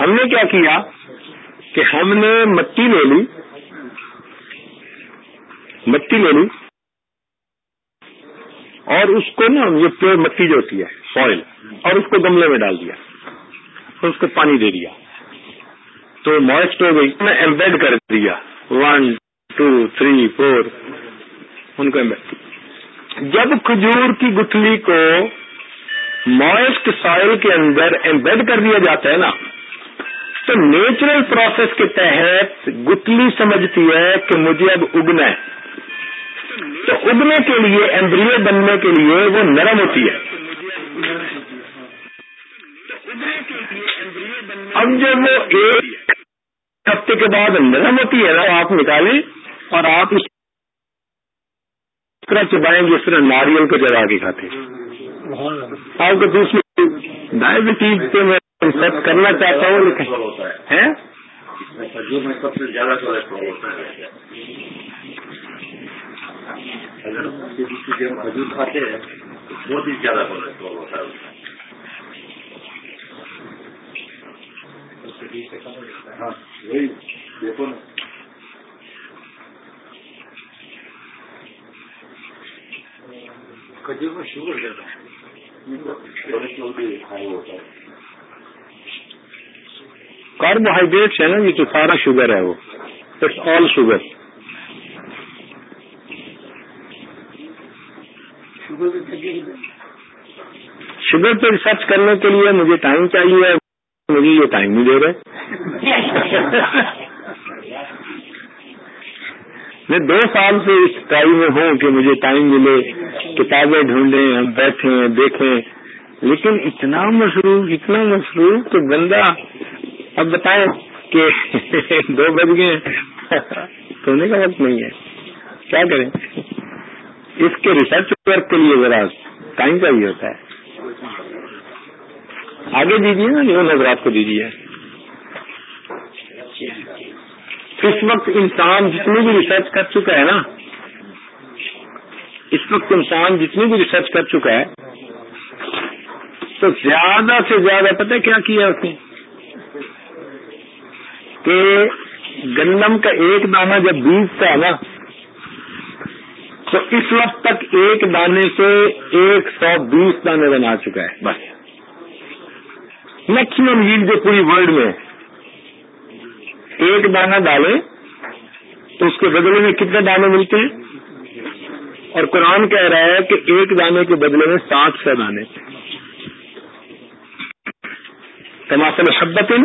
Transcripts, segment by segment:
ہم نے کیا کیا کہ ہم نے مٹی لے لی، مٹی لے لی اور اس کو نا یہ پیور مٹی جو ہوتی ہے سوئل اور اس کو گملے میں ڈال دیا، اور اس کو پانی دے دیا۔ تو موسٹ ہو گئی، میں ایمبیڈ کر دیا۔ ون ٹو تھری فور ان کو جب کھجور کی گٹھلی کو موسٹ سوئل کے اندر ایمبیڈ کر دیا جاتا ہے نا۔ تو نیچرل پروسیس کے تحت گٹلی سمجھتی ہے کہ مجھے اب اگنا ہے۔ تو اگنے کے لیے ایمبریو بننے کے لیے وہ نرم ہوتی ہے۔ اب جب وہ ایک ہفتے کے بعد نرم ہوتی ہے نا آپ نکالیں اور آپ اس طرح چبائیں جس طرح ناریل کو جگا کے کھاتے آپ کو دوسری ڈائبٹیز پہ میں سب کرنا چاہتا ہوں لیکن سب سے زیادہ اگر کسی ہم کھجور کھاتے ہیں؟ تو بہت ہی زیادہ کولیسٹرول ہوتا ہے ہاں وہی دیکھو نا کھجور میں شوگر زیادہ ہے۔ کاربوہائیڈریٹس ہے نا یہ تو سارا شوگر ہے وہ. اٹس آل شوگر شوگر پہ ریسرچ کرنے کے لیے مجھے ٹائم چاہیے، مجھے یہ ٹائم نہیں دے رہے. میں دو سال سے اس ٹائم میں ہوں کہ مجھے ٹائم ملے۔ کتابیں ڈھونڈیں ہم بیٹھیں دیکھیں لیکن اتنا مصروف اتنا مصروف تو بندہ، اب بتائیں کہ دو بج گئے سونے کا وقت نہیں ہے۔ کیا کریں؟ اس کے ریسرچ ورک کے لیے ذرا ٹائم چاہیے ہوتا ہے۔ آگے دیجیے نا جو نظرات کو دیجیے۔ اس وقت انسان جتنی بھی ریسرچ کر چکا ہے نا اس وقت انسان جتنی بھی ریسرچ کر چکا ہے، تو زیادہ سے زیادہ پتہ کیا کیا اس نے؟ کہ گندم کا ایک دانہ جب بیج تھا نا، تو اس وقت تک ایک دانے سے ایک سو بیس دانے بنا چکا ہے، بس۔ میکسیمم ییل جو پوری ورلڈ میں ایک دانہ ڈالیں تو اس کے بدلے میں کتنے دانے ملتے ہیں؟ اور قرآن کہہ رہا ہے کہ ایک دانے کے بدلے میں سات سو دانے تماسل شبتن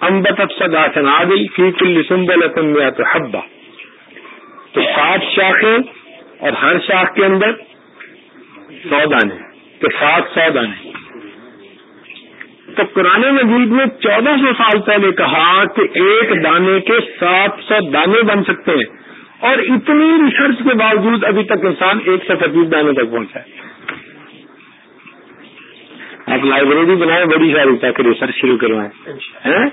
امبت افسد عادل فی کل سنبل تو حبا تو سات شاخیں اور ہر شاخ کے اندر سو دانے تو سات سو دانے تو قرآن مجید نے چودہ سو سال پہلے کہا کہ ایک دانے کے سات سو دانے بن سکتے ہیں۔ اور اتنی ریسرچ کے باوجود ابھی تک انسان ایک سو پچیس دانے تک پہنچا ہے۔ آپ لائبریری بنائیں، بڑی ساری تاکہ ریسرچ شروع کروائیں۔ ہاں؟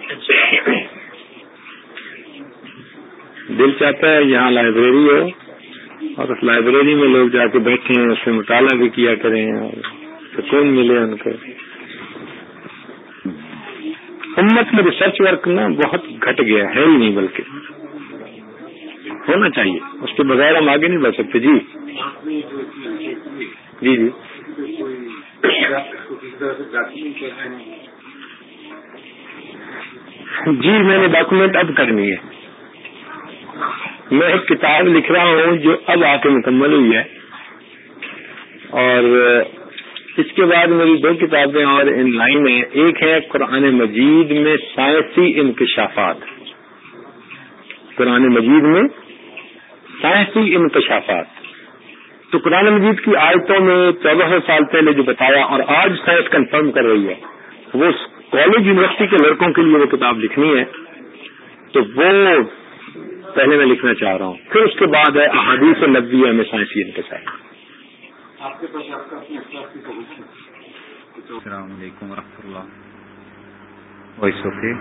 دل چاہتا ہے یہاں لائبریری ہو اور اس لائبریری میں لوگ جا کے بیٹھے ہیں اس سے مطالعہ بھی کیا کریں اور سکون ملے ان کو۔ امت میں ریسرچ ورک نا بہت گھٹ گیا ہے ہی نہیں بلکہ۔ ہونا چاہیے۔ اس کے بغیر ہم آگے نہیں بڑھ سکتے۔ جی۔ جی جی۔ جی میں نے ڈاکومنٹ اب کرنی ہے۔ میں ایک کتاب لکھ رہا ہوں جو اب آ کے مکمل ہوئی ہے۔ اور اس کے بعد میری دو کتابیں اور ان لائن ہیں۔ ایک ہے قرآن مجید میں سائنسی انکشافات۔ قرآن مجید میں سائنسی انکشافات۔ تو قرآن مجید کی آیتوں میں چودہ سو سال پہلے جو بتایا اور آج سائنس کنفرم کر رہی ہے وہ کالج یونیورسٹی کے لڑکوں کے لیے وہ کتاب لکھنی ہے۔ تو وہ پہلے میں لکھنا چاہ رہا ہوں پھر اس کے بعد ہے احادیث نبی میں سائنسی انکشاف السلام علیکم ورحمۃ اللہ وائس اوکے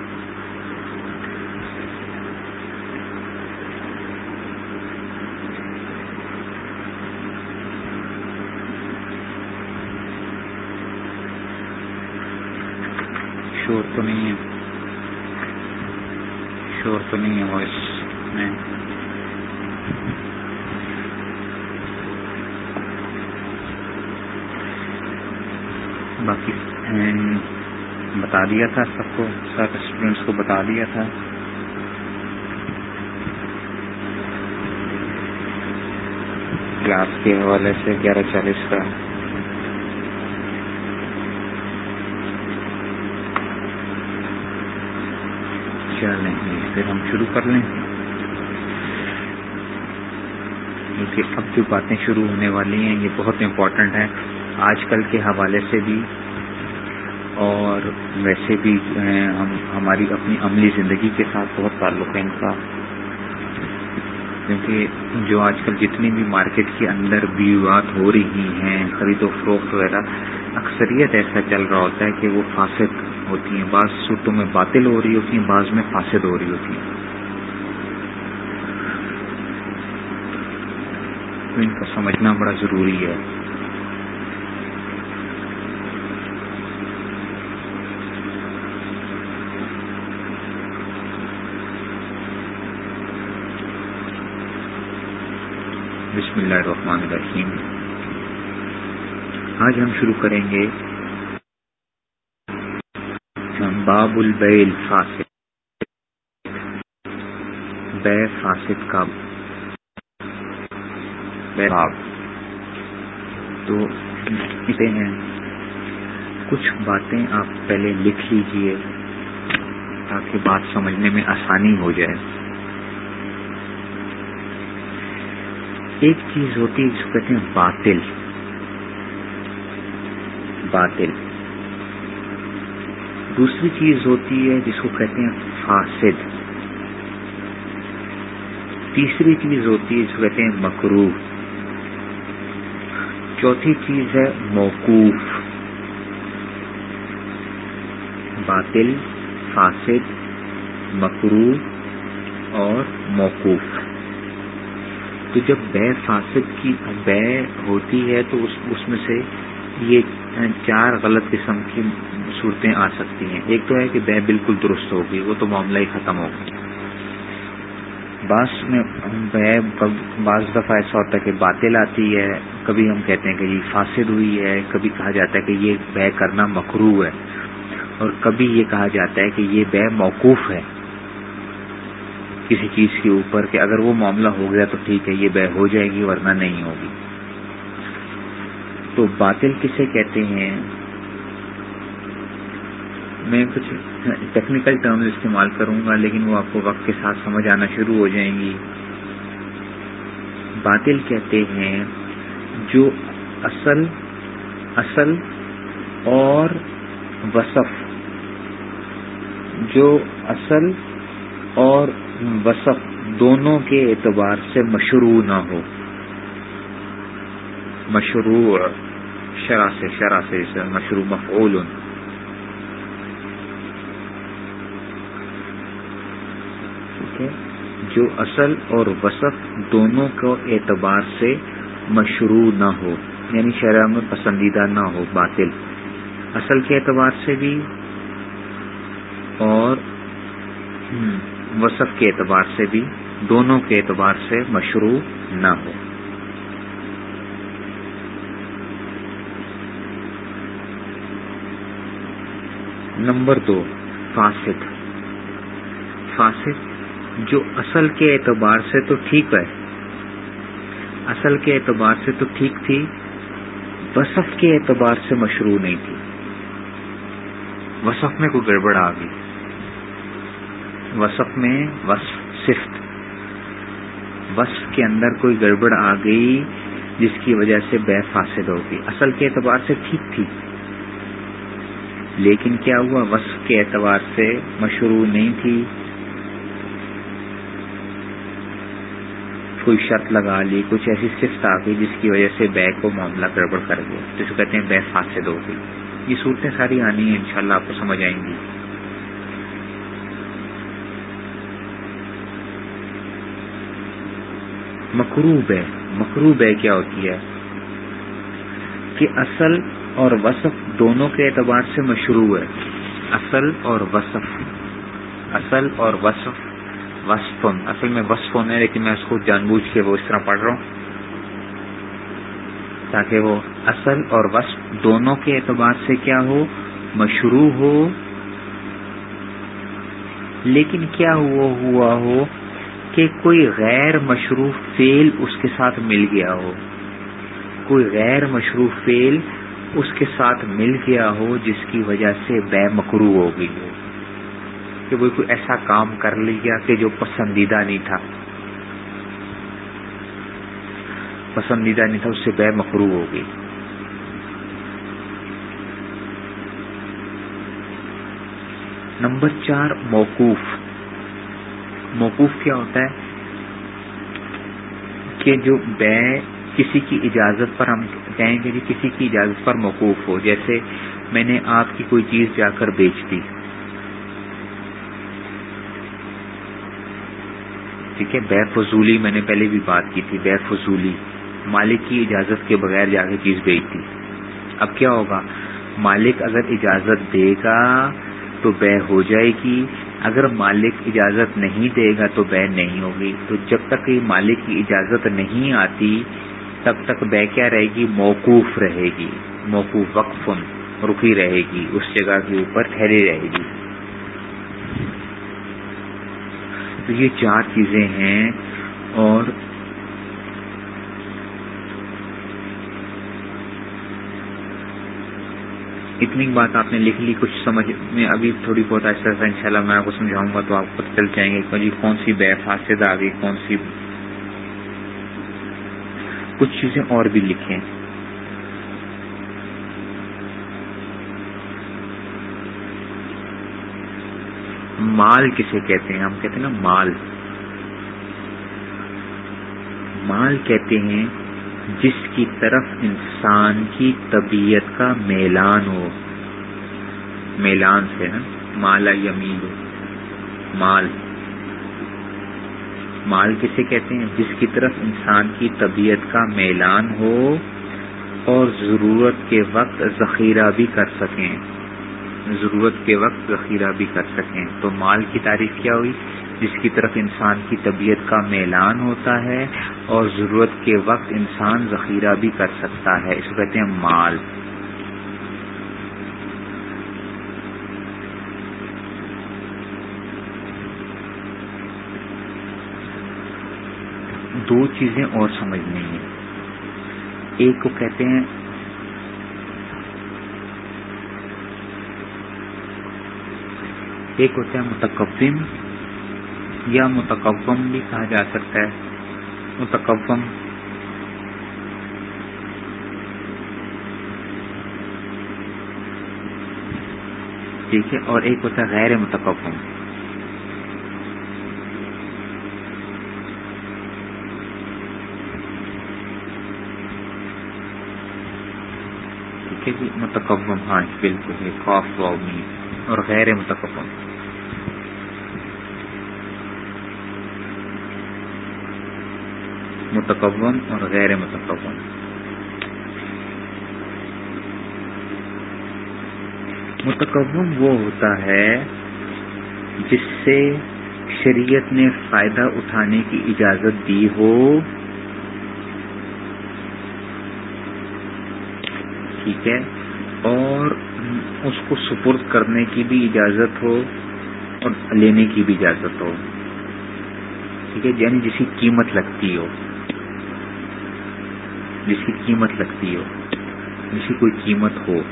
شور شور تو نہیں ہے شور تو نہیں ہے وائس میں۔ باقی بتا دیا تھا سب کو، سب اسٹوڈینٹس کو بتا دیا تھا۔ کلاس کے حوالے سے گیارہ چالیس کا۔ چلیں پھر ہم شروع کر لیں۔ کیونکہ اب جو باتیں شروع ہونے والی ہیں، یہ بہت امپورٹنٹ ہیں۔ آج کل کے حوالے سے بھی اور ویسے بھی ہم، ہماری اپنی عملی زندگی کے ساتھ بہت تعلق ہے ان کا۔ کیونکہ جو آج کل جتنی بھی مارکیٹ کے اندر بیوات ہو رہی ہیں، خرید و فروخت وغیرہ، اکثریت ایسا چل رہا ہوتا ہے کہ وہ فاسد ہوتی ہیں۔ بعض صورتوں میں باطل ہو رہی ہوتی ہیں، بعض میں فاسد ہو رہی ہوتی ہیں۔ تو ان کو سمجھنا بڑا ضروری ہے۔ بسم اللہ الرحمن الرحیم۔ آج ہم شروع کریں گے باب البیل فاسد بے فاسد کا باب۔ تو اسے ہیں، کچھ باتیں آپ پہلے لکھ لیجیے تاکہ بات سمجھنے میں آسانی ہو جائے۔ ایک چیز ہوتی ہے جس کو کہتے ہیں باطل۔ باطل۔ دوسری چیز ہوتی ہے جس کو کہتے ہیں فاسد۔ تیسری چیز ہوتی ہے جس کو کہتے ہیں مکرو چوتھی چیز ہے موقوف۔ باطل، فاسد مکرو اور موقوف۔ تو جب بے فاسد کی بے ہوتی ہے تو اس اس میں سے یہ چار غلط قسم کی صورتیں آ سکتی ہیں۔ ایک تو ہے کہ بے بالکل درست ہوگی، وہ تو معاملہ ہی ختم ہوگا بعض میں بے، بعض دفعہ ایسا ہوتا ہے کہ باطل آتی ہے، کبھی ہم کہتے ہیں کہ یہ فاسد ہوئی ہے، کبھی کہا جاتا ہے کہ یہ بے کرنا مکرو ہے، اور کبھی یہ کہا جاتا ہے کہ یہ بے موقوف ہے کسی چیز کے اوپر کہ اگر وہ معاملہ ہو گیا تو ٹھیک ہے، یہ بے ہو جائے گی ورنہ نہیں ہوگی۔ تو باطل کسے کہتے ہیں؟ میں کچھ ٹیکنیکل ٹرمز استعمال کروں گا، لیکن وہ آپ کو وقت کے ساتھ سمجھ آنا شروع ہو جائیں گی۔ باطل کہتے ہیں، جو اصل اصل اور وصف، جو اصل اور وصف دونوں کے اعتبار سے مشروع نہ ہو۔ مشروع شرح سے شرح سے، مشروع مفعول ٹھیک ہے جو اصل اور وصف دونوں کو اعتبار سے مشروع نہ ہو یعنی شرح میں پسندیدہ نہ ہو، باطل۔ اصل کے اعتبار سے بھی اور وصف کے اعتبار سے بھی، دونوں کے اعتبار سے مشروع نہ ہو۔ نمبر دو فاسد فاسد جو اصل کے اعتبار سے تو ٹھیک ہے۔ اصل کے اعتبار سے تو ٹھیک تھی، وصف کے اعتبار سے مشروع نہیں تھی۔ وصف میں کوئی گڑبڑ آ گئی۔ وصف میں وصف صفت۔ وصف کے اندر کوئی گڑبڑ آ گئی، جس کی وجہ سے بے فاسد ہوگی اصل کے اعتبار سے ٹھیک تھی۔ لیکن کیا ہوا؟ وصف کے اعتبار سے مشروع نہیں تھی۔ کوئی شرط لگا لی، کچھ ایسی صفت آ گئی جس کی وجہ سے بے کو معاملہ گڑبڑ کر گیا۔ جسے کہتے ہیں بے فاسد ہو گئی۔ یہ صورتیں ساری آنی ہیں، انشاءاللہ آپ کو سمجھ آئیں گی۔ مکروب ہے۔ مکروب ہے کیا ہوتی ہے؟ کہ اصل اور وصف دونوں کے اعتبار سے مشروع ہے۔ اصل اور وصف۔ اصل اور وصف۔ وصف اصل میں وصف ہے، لیکن میں اس کو جان بوجھ کے وہ اس طرح پڑھ رہا ہوں۔ تاکہ وہ اصل اور وصف دونوں کے اعتبار سے کیا ہو، مشروع ہو۔ لیکن کیا ہوا ہوا ہو کہ کوئی غیر مشروف فیل اس کے ساتھ مل گیا ہو؟ کوئی غیر مشروف فیل اس کے ساتھ مل گیا ہو جس کی وجہ سے بے مکرو ہو گئی ہو؟ کہ وہ کوئی ایسا کام کر لیا کہ جو پسندیدہ نہیں تھا۔ پسندیدہ نہیں تھا، اس سے بے مکرو ہو گئی۔ نمبر چار، موقوف۔ موقوف کیا ہوتا ہے؟ کہ جو بے کسی کی اجازت پر ہم کہیں گے کہ کسی کی اجازت پر موقوف ہو۔ جیسے میں نے آپ کی کوئی چیز جا کر بیچ دی۔ ٹھیک ہے؟ بے فضولی میں نے پہلے بھی بات کی تھی، بے فضولی۔ مالک کی اجازت کے بغیر جا کے چیز بیچ دی۔ اب کیا ہوگا؟ مالک اگر اجازت دے گا تو بے ہو جائے گی۔ اگر مالک اجازت نہیں دے گا تو بے نہیں ہوگی۔ تو جب تک مالک کی اجازت نہیں آتی، تب تک بے کیا رہے گی؟ موقوف رہے گی۔ موقوف وقف رکی رہے گی، اس جگہ کے اوپر ٹھہری رہے گی۔ تو یہ چار چیزیں ہیں اور اتنی بات آپ نے لکھ لی، کچھ سمجھ میں ابھی تھوڑی بہت ایسا ان شاء اللہ میں آپ کو سمجھاؤں گا تو آپ خود چل جائیں گے جی کون سی بے فاصد آ گئی کون سی کچھ چیزیں اور بھی لکھیں۔ مال کسے کہتے ہیں؟ ہم کہتے ہیں نا مال۔ مال کہتے ہیں جس کی طرف انسان کی طبیعت کا میلان ہو۔ میلان سے نا مالا یمین ہو۔ مال۔ مال کسے کہتے ہیں؟ جس کی طرف انسان کی طبیعت کا میلان ہو اور ضرورت کے وقت ذخیرہ بھی کر سکیں۔ ضرورت کے وقت ذخیرہ بھی کر سکیں۔ تو مال کی تعریف کیا ہوئی؟ جس کی طرف انسان کی طبیعت کا میلان ہوتا ہے اور ضرورت کے وقت انسان ذخیرہ بھی کر سکتا ہے۔ اس کو کہتے ہیں مال۔ دو چیزیں اور سمجھنی ہیں۔ ایک کو کہتے ہیں ایک ہوتا ہے متقبم یا متقوم بھی کہا جا سکتا ہے۔ متقوم ٹھیک ہے، اور ایک ہوتا ہے غیر متقوم ٹھیک ہے جی متقوم ہاں بالکل۔ خوف اور غیر متقوم متقوم اور غیر متقوم متقوم وہ ہوتا ہے جس سے شریعت نے فائدہ اٹھانے کی اجازت دی ہو۔ ٹھیک ہے؟ اور اس کو سپرد کرنے کی بھی اجازت ہو اور لینے کی بھی اجازت ہو۔ ٹھیک ہے؟ یعنی جس کی قیمت لگتی ہو۔ جس کی قیمت لگتی ہو جس کی کوئی قیمت ہو۔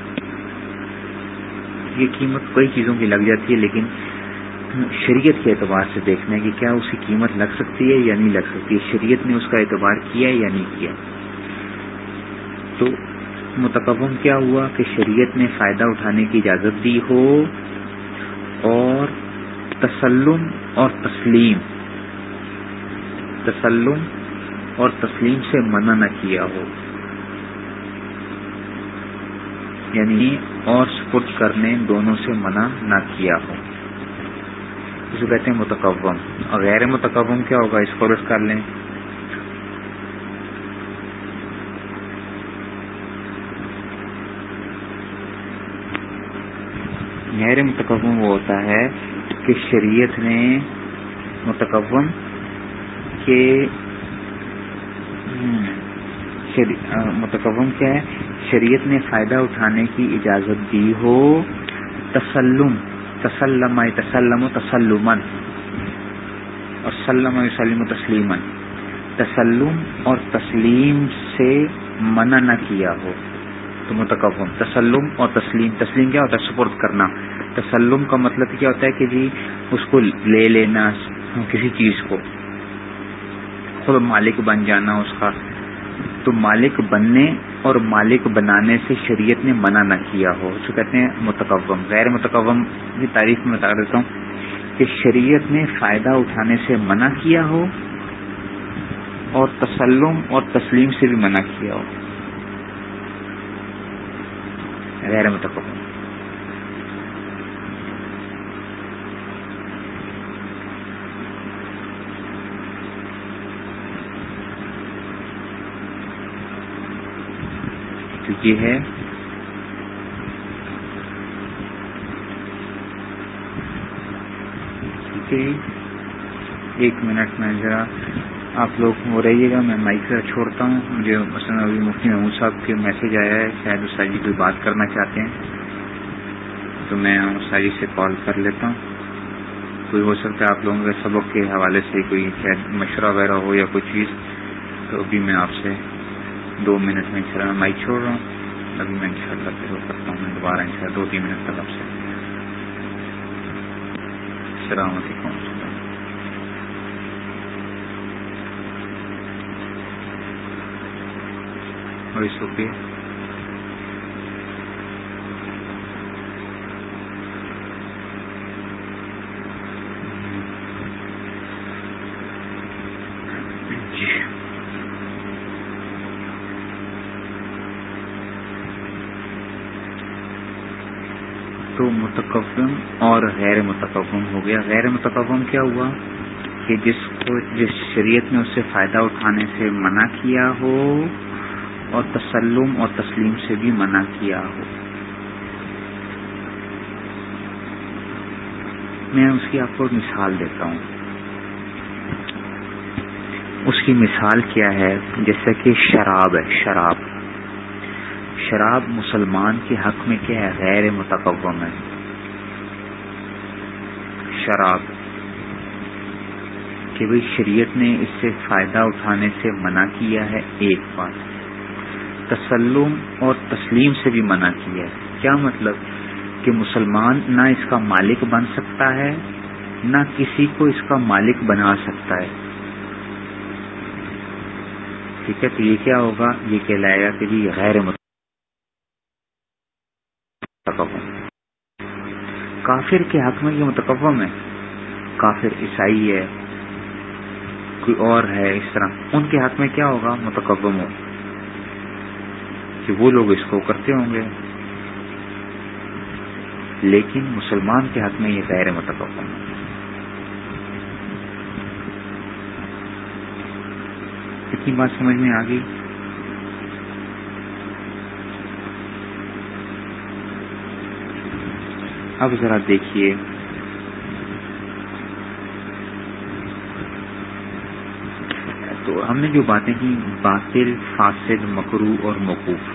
یہ قیمت کئی چیزوں کی لگ جاتی ہے، لیکن شریعت کے اعتبار سے دیکھنا ہے کہ کیا اس کی قیمت لگ سکتی ہے یا نہیں لگ سکتی ہے۔ شریعت نے اس کا اعتبار کیا یا نہیں کیا۔ تو متقم کیا ہوا کہ شریعت نے فائدہ اٹھانے کی اجازت دی ہو اور تسلم اور تسلیم۔ تسلم اور تسلیم سے منع نہ کیا ہو۔ یعنی اور سپرد کرنے دونوں سے منع نہ کیا ہو۔ اسے کہتے ہیں متقوم۔ اور غیر متقوم کیا ہوگا؟ اس کو کر لیں۔ غیر متکم وہ ہوتا ہے کہ شریعت نے متکم کے متکم کیا ہے؟ شریعت نے فائدہ اٹھانے کی اجازت دی ہو۔ تسلم تسلم تسلم و تسلمن۔ اور سلم وسلم و تسلیمن۔ تسلم اور تسلیم سے منع نہ کیا ہو۔ تو متکم تسلم اور تسلیم۔ تسلیم کیا ہوتا ہے؟ سپورٹ کرنا۔ تسلم کا مطلب کیا ہوتا ہے کہ جی اس کو لے لینا، کسی چیز کو۔ خود مالک بن جانا اس کا۔ تو مالک بننے اور مالک بنانے سے شریعت نے منع نہ کیا ہو۔ جو کہتے ہیں متقوم۔ غیر متقوم کی تعریف میں بتا دیتا ہوں کہ شریعت نے فائدہ اٹھانے سے منع کیا ہو اور تسلم اور تسلیم سے بھی منع کیا ہو۔ غیر متقوم۔ یہ ہے۔ ٹھیک ہے۔ ایک منٹ میں ذرا آپ لوگ وہ رہیے گا، میں مائک سے چھوڑتا ہوں۔ مجھے مثلاً ابھی مفتی محمود صاحب کے میسج آیا ہے، شاید اس جی کوئی بات کرنا چاہتے ہیں۔ تو میں ساجی سے کال کر لیتا ہوں۔ کوئی ہو سکتا ہے آپ لوگوں کے سبق کے حوالے سے کوئی شاید مشورہ وغیرہ ہو یا کوئی چیز، تو ابھی میں آپ سے دو منٹ میں چلا مائک چھوڑ رہا ہوں۔ ابھی میں انشاءاللہ شاء اللہ پھر کرتا ہوں دوبارہ انشاءاللہ دو تین منٹ تک آپ سے۔ السلام علیکم۔ اور شکریہ متکم اور غیر متکم ہو گیا۔ غیر متکم کیا ہوا؟ کہ جس کو، جس شریعت نے اس سے فائدہ اٹھانے سے منع کیا ہو اور تسلم اور تسلیم سے بھی منع کیا ہو۔ میں اس کی آپ کو مثال دیتا ہوں۔ اس کی مثال کیا ہے؟ جیسے کہ شراب ہے، شراب۔ شراب مسلمان کے حق میں کیا ہے؟ غیر متقم ہے۔ شراب، کہ بھائی شریعت نے اس سے فائدہ اٹھانے سے منع کیا ہے ایک بات۔ تسلم اور تسلیم سے بھی منع کیا ہے۔ کیا مطلب؟ کہ مسلمان نہ اس کا مالک بن سکتا ہے، نہ کسی کو اس کا مالک بنا سکتا ہے۔ ٹھیک ہے، تو یہ کیا ہوگا؟ یہ کہلائے گا کہ جی غیر کافر کے حق میں یہ متقم ہے۔ کافر عیسائی ہے، کوئی اور ہے، اس طرح۔ ان کے حق میں کیا ہوگا؟ متقم ہو۔ کہ وہ لوگ اس کو کرتے ہوں گے۔ لیکن مسلمان کے حق میں یہ غیر متقم ہے۔ اتنی بات سمجھ میں آ گئی۔ اب ذرا دیکھیے۔ تو ہم نے جو باتیں کی، باطل، فاسد، مکرو اور موقوف۔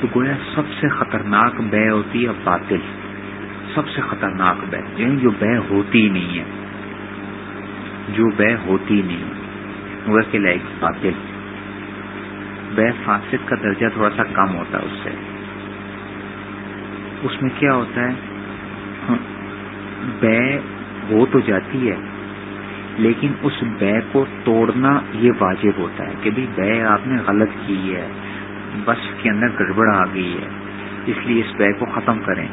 تو گویا سب سے خطرناک بے ہوتی ہے باطل۔ سب سے خطرناک بے یعنی جو بے ہوتی نہیں ہے۔ جو بے ہوتی نہیں وہ کہ لائک باطل۔ بے فاسد کا درجہ تھوڑا سا کم ہوتا ہے اس سے۔ اس میں کیا ہوتا ہے؟ بے ہو تو جاتی ہے، لیکن اس بے کو توڑنا یہ واجب ہوتا ہے کہ بھائی بے آپ نے غلط کی ہے، بس کے اندر گڑبڑ آ گئی ہے، اس لیے اس بے کو ختم کریں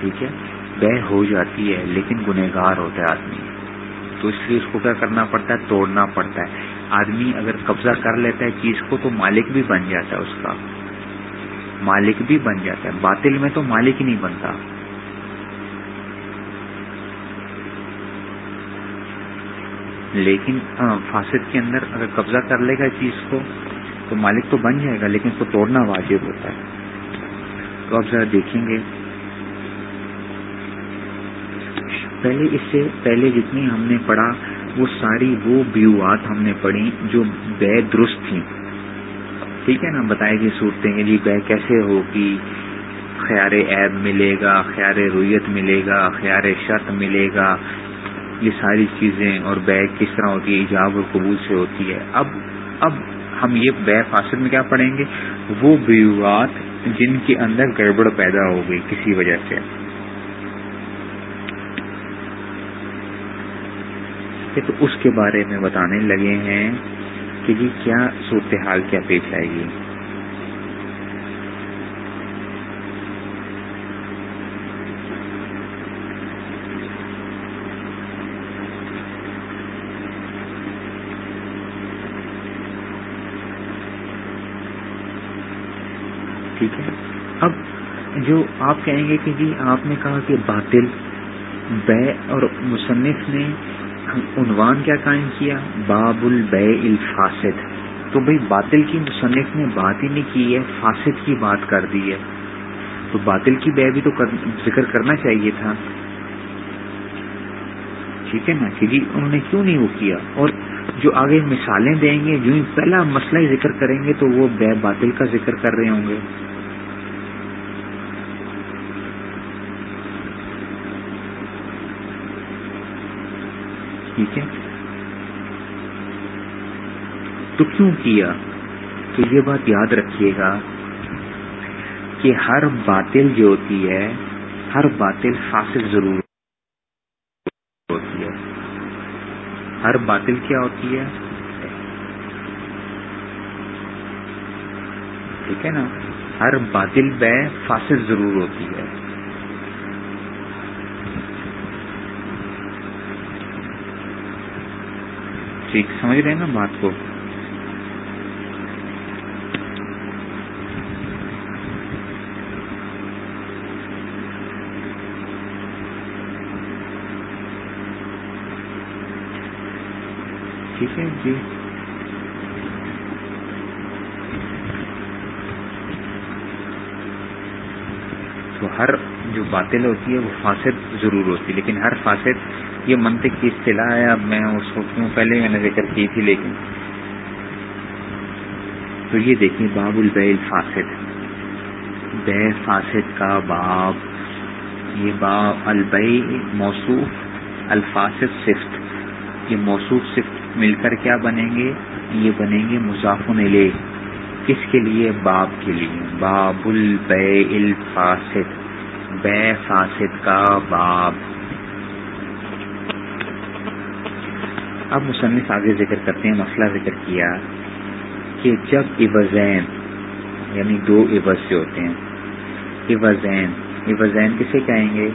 ٹھیک ہے؟ بے ہو جاتی ہے، لیکن گنہگار ہوتا ہے آدمی۔ تو اس لیے اس کو کیا کرنا پڑتا ہے؟ توڑنا پڑتا ہے۔ آدمی اگر قبضہ کر لیتا ہے چیز کو، تو مالک بھی بن جاتا ہے اس کا۔ مالک بھی بن جاتا ہے۔ باطل میں تو مالک ہی نہیں بنتا۔ لیکن فاسد کے اندر اگر قبضہ کر لے گا چیز کو، تو مالک تو بن جائے گا، لیکن اس کو توڑنا واجب ہوتا ہے۔ تو آپ ذرا دیکھیں گے۔ پہلے اس سے پہلے جتنی ہم نے پڑھا، وہ ساری وہ بیوات ہم نے پڑھی جو بے درست تھیں۔ ٹھیک ہے نا؟ بتائے گی صورتیں گے۔ جی بے کیسے ہوگی؟ خیار عیب ملے گا، خیار رویت ملے گا، خیار شرط ملے گا۔ یہ ساری چیزیں اور بے کس طرح ہوتی ہے؟ ایجاب اور قبول سے ہوتی ہے۔ اب اب ہم یہ بے فاصل میں کیا پڑھیں گے؟ وہ بیوات جن کے اندر گڑبڑ پیدا ہو گئی کسی وجہ سے۔ تو اس کے بارے میں بتانے لگے ہیں۔ کہ جی کیا صورتحال کیا پیش آئے گی؟ ٹھیک ہے۔ اب جو آپ کہیں گے کہ جی آپ نے کہا کہ باطل، بے اور مصنف نے عنوان کیا قائم کیا؟ باب البے الفاسد۔ تو بھائی باطل کی مصنف نے بات ہی نہیں کی ہے، فاسد کی بات کر دی ہے۔ تو باطل کی بے بھی تو ذکر کرنا چاہیے تھا۔ ٹھیک ہے نا کہ جی انہوں نے کیوں نہیں وہ کیا؟ اور جو آگے مثالیں دیں گے، جو پہلا مسئلہ ذکر کریں گے، تو وہ بے باطل کا ذکر کر رہے ہوں گے ٹھیک ہے تو کیوں کیا؟ تو یہ بات یاد رکھیے گا کہ ہر باطل جو ہوتی ہے، ہر باطل فاصل ضرور ہوتی ہے۔ ہر باطل کیا ہوتی ہے؟ ٹھیک ہے نا؟ ہر باطل بے فاصل ضرور ہوتی ہے۔ ٹھیک، سمجھ رہے ہیں نا بات کو؟ ٹھیک ہے جی۔ تو ہر جو باطل ہوتی ہے وہ فاسد ضرور ہوتی ہے، لیکن ہر فاسد یہ منطق کی اصطلاح ہے، اب میں اس کو کیوں پہلے میں نے ذکر کی تھی، لیکن۔ تو یہ دیکھیں، باب البے الفاسد بے فاسد کا باب۔ یہ باب البئی موصوف، الفاسد صفت۔ یہ موصوف صفت مل کر کیا بنیں گے؟ یہ بنیں گے مضافن لے کس کے لیے؟ باب کے لیے۔ باب البے الفاسد بے فاسد کا باب۔ اب مصنف آگے ذکر کرتے ہیں، مسئلہ ذکر کیا کہ جب ایوزین یعنی دو ایوز سے ہوتے ہیں۔ ایوزین ایوزین کسے کہیں گے؟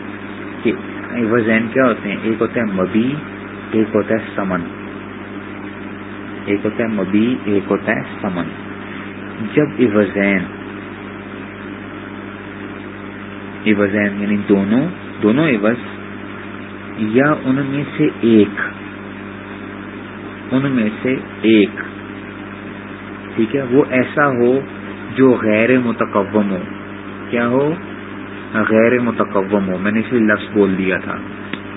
کہ ایوزین کیا ہوتے ہیں؟ ایک ہوتا ہے مبی، ایک ہوتا ہے سمن۔ ایک ہوتا ہے مبی ایک ہوتا ہے سمن۔ جب ایوزین ایوزین یعنی دونوں دونوں ایوز یا ان میں سے ایک، ان میں سے ایک، ٹھیک ہے، وہ ایسا ہو جو غیر متقوم ہو۔ کیا ہو؟ غیر متقوم ہو۔ میں نے اسے لفظ بول دیا تھا۔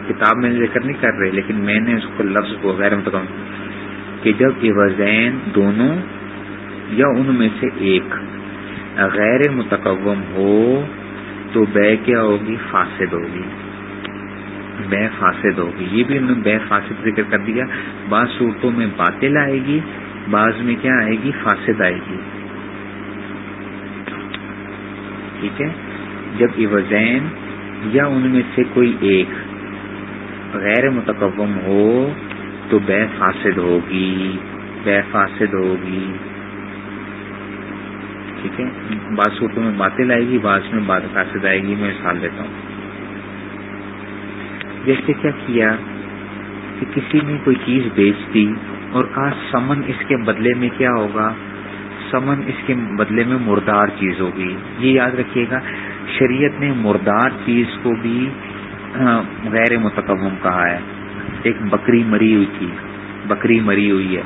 کتاب میں ذکر نہیں کر رہے، لیکن میں نے اس کو لفظ کو غیر متقوم کہ جب ایوزین دونوں یا ان میں سے ایک غیر متقوم ہو تو بے کیا ہوگی؟ فاسد ہوگی۔ بے فاسد ہوگی۔ یہ بھی انہوں نے بے فاسد ذکر کر دیا۔ بعض صورتوں میں باطل آئے گی، بعض میں کیا آئے گی؟ فاسد آئے گی۔ ٹھیک ہے؟ جب ایوزین یا ان میں سے کوئی ایک غیر متقم ہو تو بے فاسد ہوگی، بے فاسد ہوگی۔ ٹھیک ہے؟ بعض صورتوں میں باطل آئے گی، بعض میں بات فاسد آئے گی، میں مثال دیتا ہوں۔ جیسے کیا کیا کہ کسی نے کوئی چیز بیچ دی اور کہا، سمن اس کے بدلے میں کیا ہوگا؟ سمن اس کے بدلے میں مردار چیز ہوگی۔ یہ یاد رکھیے گا، شریعت نے مردار چیز کو بھی غیر متقم کہا ہے۔ ایک بکری مری ہوئی تھی، بکری مری ہوئی ہے۔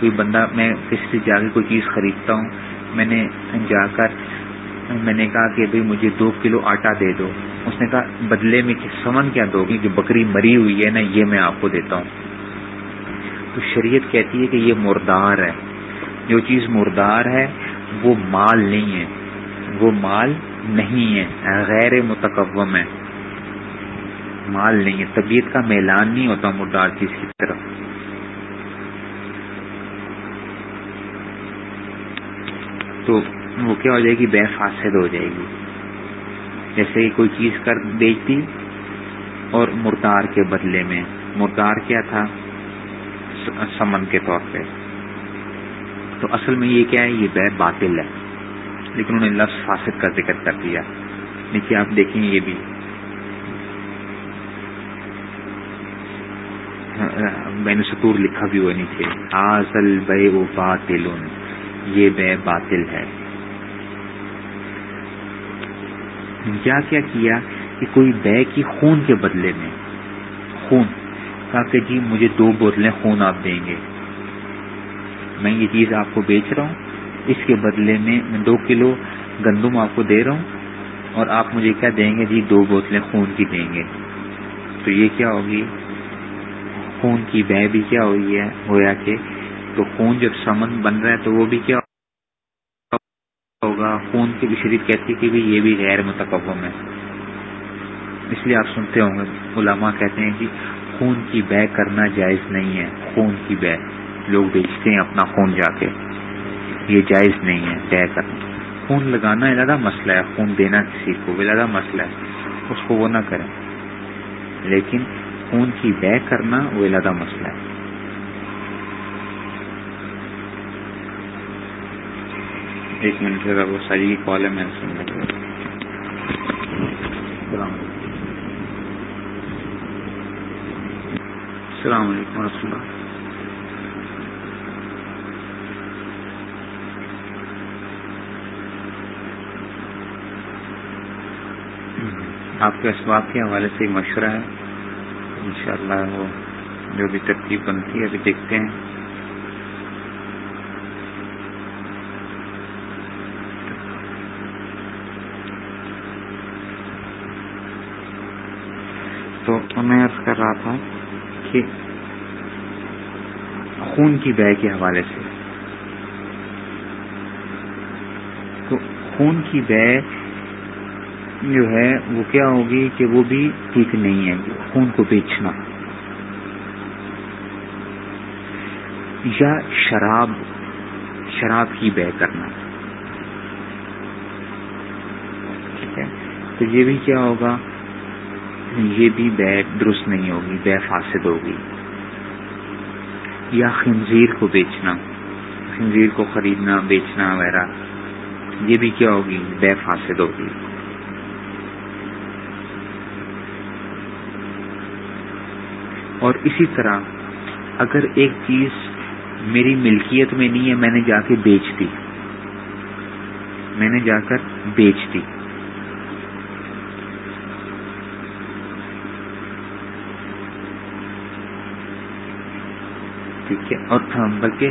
کوئی بندہ، میں کسی سے جا کے کوئی چیز خریدتا ہوں، میں نے جا کر، میں نے کہا کہ بھئی مجھے دو کلو آٹا دے دو۔ اس نے کہا، بدلے میں سمن کیا دو گی جو بکری مری ہوئی ہے نا، یہ میں آپ کو دیتا ہوں۔ تو شریعت کہتی ہے کہ یہ مردار ہے۔ جو چیز مردار ہے، وہ مال نہیں ہے۔ وہ مال نہیں ہے، غیر متقوم ہے۔ مال نہیں ہے طبیعت کا میلان نہیں ہوتا مردار چیز کی طرف۔ تو وہ کیا ہو جائے گی؟ بے فاسد ہو جائے گی۔ جیسے کوئی چیز کر بیچتی اور مردار کے بدلے میں۔ مردار کیا تھا؟ سمن کے طور پہ۔ تو اصل میں یہ کیا ہے؟ یہ بے باطل ہے۔ لیکن انہوں نے لفظ فاسد کا ذکر کر دیا۔ لیکن آپ دیکھیں یہ بھی۔ میں نے سطور لکھا بھی ہوا نیچے۔ آزل بے او باطل۔ یہ بے باطل ہے۔ کیا کیا کیا کہ کوئی بے کی خون کے بدلے میں۔ خون۔ کہا کہ جی مجھے دو بوتلیں خون آپ دیں گے۔ میں یہ چیز آپ کو بیچ رہا ہوں۔ اس کے بدلے میں میں دو کلو گندم آپ کو دے رہا ہوں۔ اور آپ مجھے کیا دیں گے؟ جی دو بوتلیں خون کی دیں گے۔ تو یہ کیا ہوگی؟ خون کی بہ بھی کیا ہوئی ہے؟ ہوا کہ تو خون جب سمن بن رہا ہے تو وہ بھی کیا ہوگا؟ خون کی بھی شریف کہتی کہ بھی یہ بھی غیر متقم ہے۔ اس لیے آپ سنتے ہوں گے، علماء کہتے ہیں کہ خون کی بہ کرنا جائز نہیں ہے۔ خون کی بہ لوگ بیچتے ہیں اپنا خون جا کے۔ یہ جائز نہیں ہے طے کرنا۔ خون لگانا علیحدہ مسئلہ ہے، خون دینا کسی کو علیحدہ مسئلہ ہے، اس کو وہ نہ کریں۔ لیکن خون کی بہ کرنا وہ علیحدہ مسئلہ ہے۔ ایک منٹ سے وہ ساری کی کال ہے، میں سن السلام علیکم۔ و رحمۃ اللہ۔ آپ کے اسباب کے حوالے سے مشورہ ہے۔ انشاءاللہ وہ جو بھی ترتیب بنتی ہے، ابھی دیکھتے ہیں۔ تو میں عرض کر رہا تھا کہ خون کی بہ کے حوالے سے۔ تو خون کی بہ جو ہے وہ کیا ہوگی کہ وہ بھی ٹھیک نہیں ہے، خون کو بیچنا۔ یا شراب شراب کی بہ کرنا۔ ٹھیک ہے؟ تو یہ بھی کیا ہوگا؟ یہ بھی بے درست نہیں ہوگی، بے فاسد ہوگی۔ یا خنزیر کو بیچنا، خنزیر کو خریدنا، بیچنا وغیرہ۔ یہ بھی کیا ہوگی؟ بے فاسد ہوگی۔ اور اسی طرح اگر ایک چیز میری ملکیت میں نہیں ہے، میں نے جا کے بیچ دی۔ میں نے جا کر بیچ دی۔ ٹھیک ہے؟ اور بلکہ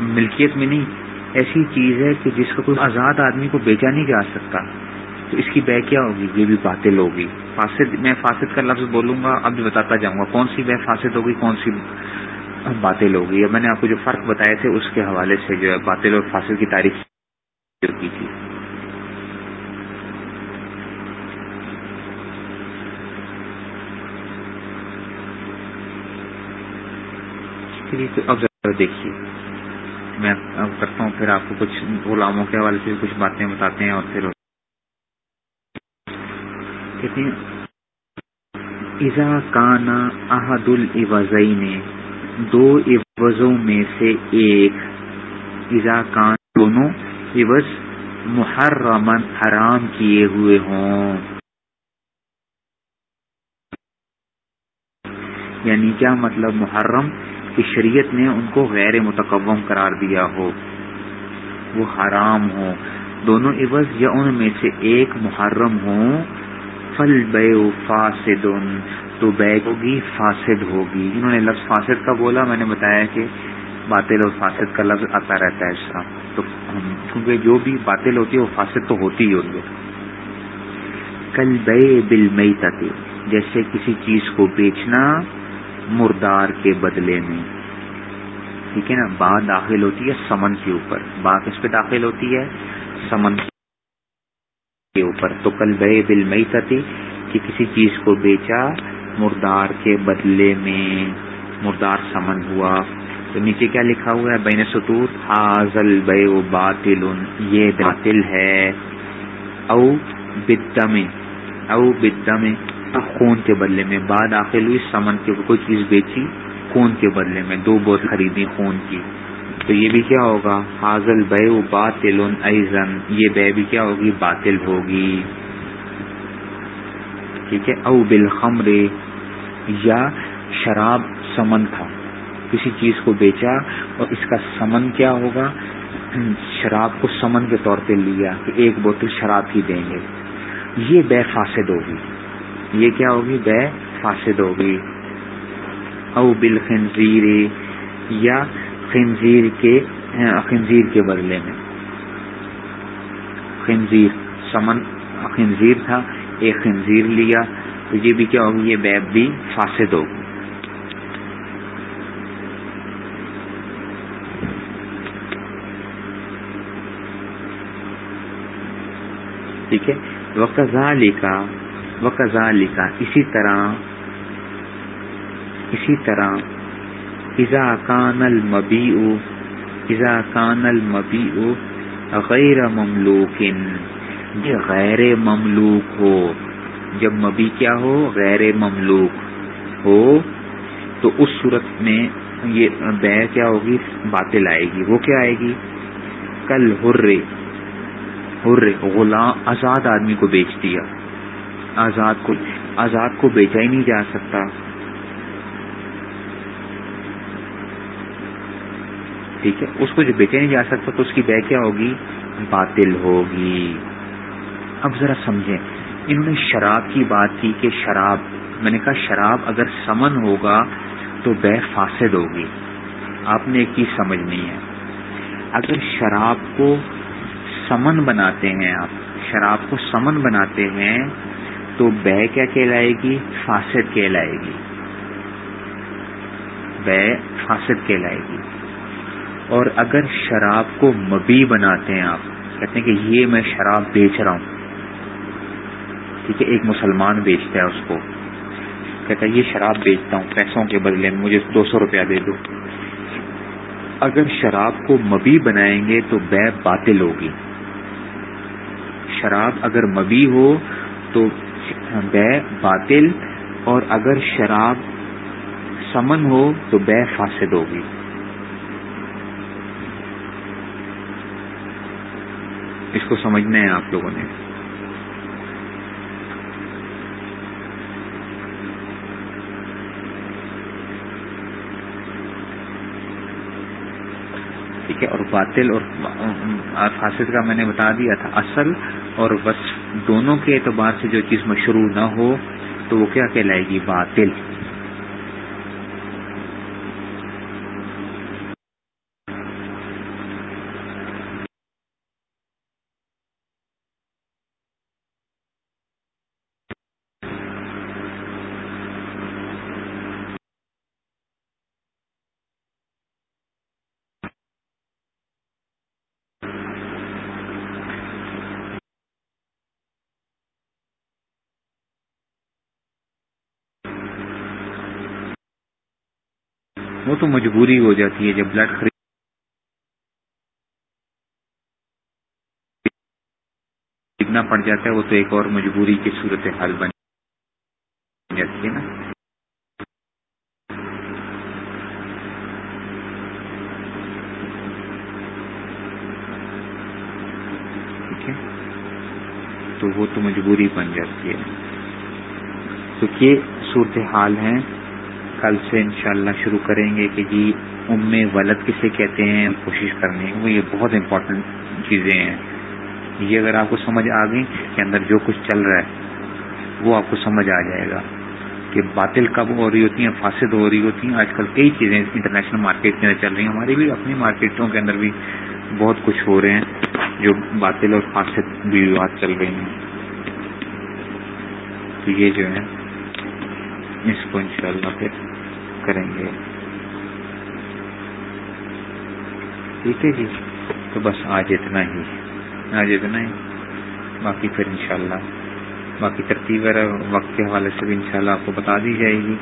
ملکیت میں نہیں، ایسی چیز ہے کہ جس کا کوئی آزاد آدمی کو بیچا نہیں جا سکتا۔ تو اس کی بے کیا ہوگی؟ یہ بھی باطل ہوگی۔ فاسد، میں فاسد کا لفظ بولوں گا، اب بھی بتاتا جاؤں گا کون سی بے فاسد ہوگی، کون سی باطل ہوگی۔ میں نے آپ کو جو فرق بتایا تھے، اس کے حوالے سے جو ہے باطل اور فاسد کی تاریخ کی تھی۔ اب دیکھیے۔ میں کرتا ہوں، پھر آپ کو کچھ غلاموں کے حوالے سے کچھ باتیں بتاتے ہیں اور پھر ہیں کانا احد الوزئی نے دو عوضوں میں سے ایک. ایزا کان دونوں عوض محرمن حرام کیے ہوئے ہوں. یعنی کیا مطلب محرم؟ کہ شریعت نے ان کو غیر متقوم قرار دیا ہو. وہ حرام ہو دونوں عوض یا ان میں سے ایک محرم ہو فل بے فاسد تو بے ہوگی فاسد ہوگی۔ انہوں نے لفظ فاسد کا بولا، میں نے بتایا کہ باطل اور فاسد کا لفظ آتا رہتا ہے اس طرح۔ تو کیونکہ جو بھی باطل ہوتی ہے، وہ فاسد تو ہوتی ہی ہوتی ہے۔ کل بے بل مئی جیسے کسی چیز کو بیچنا مردار کے بدلے میں۔ ٹھیک ہے نا؟ با داخل ہوتی ہے سمن کے اوپر۔ با کس پہ داخل ہوتی ہے؟ سمن۔ کے اوپر۔ تو کل بے بل کہ کسی چیز کو بیچا، مردار کے بدلے میں مردار سمن ہوا۔ تو نیچے کیا لکھا ہوا ہے؟ بین ستور حاضل بے باطل، یہ باطل ہے۔ او بدم او بدم خون کے بدلے میں۔ بعد داخل ہوئی سمن کے کوئی چیز بیچی، خون کے بدلے میں۔ دو بوت خریدی خون کی۔ تو یہ بھی کیا ہوگا؟ حاضل بے باطل ایزن یہ بے بھی کیا ہوگی؟ باطل ہوگی۔ ٹھیک ہے؟ او بالخمر، یا شراب سمن تھا۔ کسی چیز کو بیچا اور اس کا سمن کیا ہوگا؟ شراب کو سمن کے طور پہ لیا کہ ایک بوتل شراب ہی دیں گے۔ یہ بے فاسد ہوگی۔ یہ کیا ہوگی؟ بے فاسد ہوگی۔ او بل خنزیر یا خنزیر کے ہاں، خنزیر کے بدلے میں۔ خنزیر، سمن، خنزیر تھا، ایک خنزیر لیا۔ تو یہ بھی کیا ہوگی یہ بیب بھی فاسد ہوگی ٹھیک ہے؟ وقزا لکھا وقزا لکھا اسی طرح اسی طرح ازا کان المبی ازا کان المبی غیر مملوکن یہ غیر مملوک ہو۔ جب مبی کیا ہو؟ غیر مملوک ہو، تو اس صورت میں یہ بے کیا ہوگی؟ باطل آئے گی۔ وہ کیا آئے گی؟ کل ہر ہر غلام، آزاد آدمی کو بیچ دیا۔ آزاد کو آزاد کو بیچا ہی نہیں جا سکتا۔ ٹھیک ہے؟ اس کو جو بیچا نہیں جا سکتا تو اس کی بے کیا ہوگی؟ باطل ہوگی۔ اب ذرا سمجھیں۔ انہوں نے شراب کی بات کی کہ شراب، میں نے کہا شراب اگر سمن ہوگا تو بے فاسد ہوگی۔ آپ نے ایک چیز سمجھنی ہے۔ اگر شراب کو سمن بناتے ہیں آپ، شراب کو سمن بناتے ہیں تو بے کیا کہلائے گی؟ فاسد کہلائے گی۔ بے فاسد کہلائے گی۔ اور اگر شراب کو مبی بناتے ہیں آپ، کہتے ہیں کہ یہ میں شراب بیچ رہا ہوں۔ ٹھیک ہے، ایک مسلمان بیچتا ہے اس کو۔ کہتا ہے، یہ شراب بیچتا ہوں، پیسوں کے بدلے میں مجھے دو سو روپیہ دے دو۔ اگر شراب کو مبی بنائیں گے تو بے باطل ہوگی۔ شراب اگر مبی ہو تو بے باطل، اور اگر شراب سمن ہو تو بے فاسد ہوگی۔ اس کو سمجھنا ہے آپ لوگوں نے۔ ٹھیک ہے، اور باطل اور فاسد کا میں نے بتا دیا تھا۔ اصل اور وصف دونوں کے اعتبار سے جو چیز مشروع نہ ہو تو وہ کیا کہلائے گی؟ باطل۔ وہ تو مجبوری ہو جاتی ہے جب بلڈ خرید خریدنا پڑ جاتا ہے، وہ تو ایک اور مجبوری کی صورت حال بن جاتی ہے نا۔ ٹھیک ہے؟ تو وہ تو مجبوری بن جاتی ہے۔ تو یہ صورتحال ہیں۔ کل سے انشاءاللہ شروع کریں گے کہ جی ام ولد کسے کہتے ہیں کوشش کرنے وہ یہ بہت امپورٹنٹ چیزیں ہیں۔ یہ اگر آپ کو سمجھ آ گئی کہ اندر جو کچھ چل رہا ہے، وہ آپ کو سمجھ آ جائے گا کہ باطل کب ہو رہی ہوتی ہیں، فاسد ہو رہی ہوتی ہیں۔ آج کل کئی چیزیں انٹرنیشنل مارکیٹ کے اندر چل رہی ہیں۔ ہماری بھی اپنی مارکیٹوں کے اندر بھی بہت کچھ ہو رہے ہیں جو باطل اور فاسد بھی بات چل رہی ہیں۔ تو یہ جو ہے اس کو انشاءاللہ پھر کریں گے۔ ٹھیک ہے جی؟ تو بس آج اتنا ہی۔ آج اتنا ہی۔ باقی پھر انشاءاللہ۔ باقی ترتیب وقت کے حوالے سے بھی انشاءاللہ آپ کو بتا دی جائے گی۔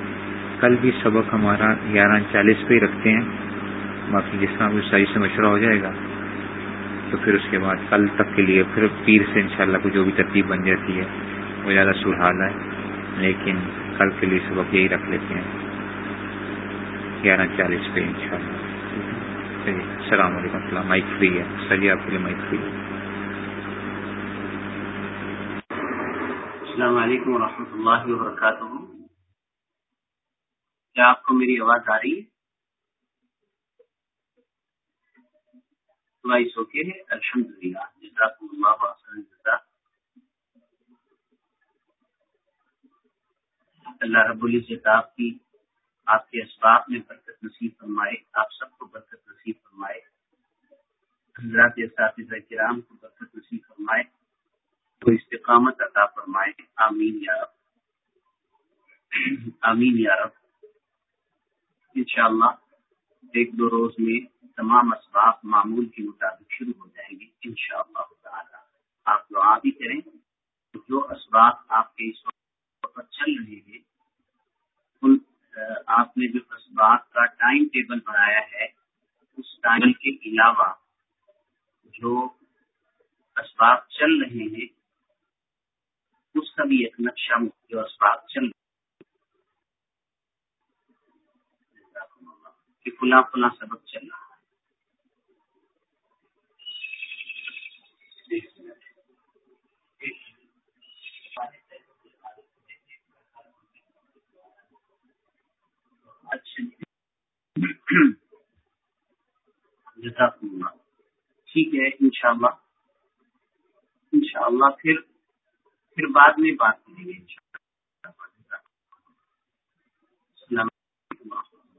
کل بھی سبق ہمارا گیارہ چالیس پہ ہی رکھتے ہیں۔ باقی جس طرح بھی صحیح سے مشورہ ہو جائے گا۔ تو پھر اس کے بعد کل تک کے لیے پھر پیر سے انشاءاللہ کو جو بھی ترتیب بن جاتی ہے، وہ زیادہ سرحال ہے۔ لیکن کل کے لیے سبق یہی رکھ لیتے ہیں۔ گیارہ چالیس پہ انشاءاللہ۔ السلام علیکم۔ السلام۔ مائک فری ہے۔ سر جی آپ کے لیے مائک فری۔ ہے السلام علیکم ورحمۃ اللہ وبرکاتہ۔ کیا آپ کو میری آواز آ رہی ہے؟ وائس اوکے ہے۔ الحمد للہ جزاک اللہ اللہ رب العزت آپ کی، آپ کے اسباب میں برکت نصیب فرمائے، آپ سب کو برکت نصیب فرمائے۔ حضرات اساتذہ کرام کو برکت نصیب فرمائے، تو استقامت عطا فرمائے۔ آمین یا رب۔ آمین یا رب۔ انشاءاللہ ایک دو روز میں تمام اسباب معمول کے مطابق شروع ہو جائیں گے، انشاءاللہ تعالی۔ آپ دعا بھی کریں، جو اسباب آپ کے اس وقت چل رہے ہیں، ان آپ نے جو اسباب کا ٹائم ٹیبل بنایا ہے، اس ٹائم کے علاوہ جو اسباب چل رہے ہیں، اس کا بھی ایک نقشہ جو اسباب چل کہ فلاں فلاں سبق چل رہا ہے اچھا جی۔ ٹھیک ہے انشاءاللہ۔ انشاءاللہ پھر پھر بعد میں بات کریں گے۔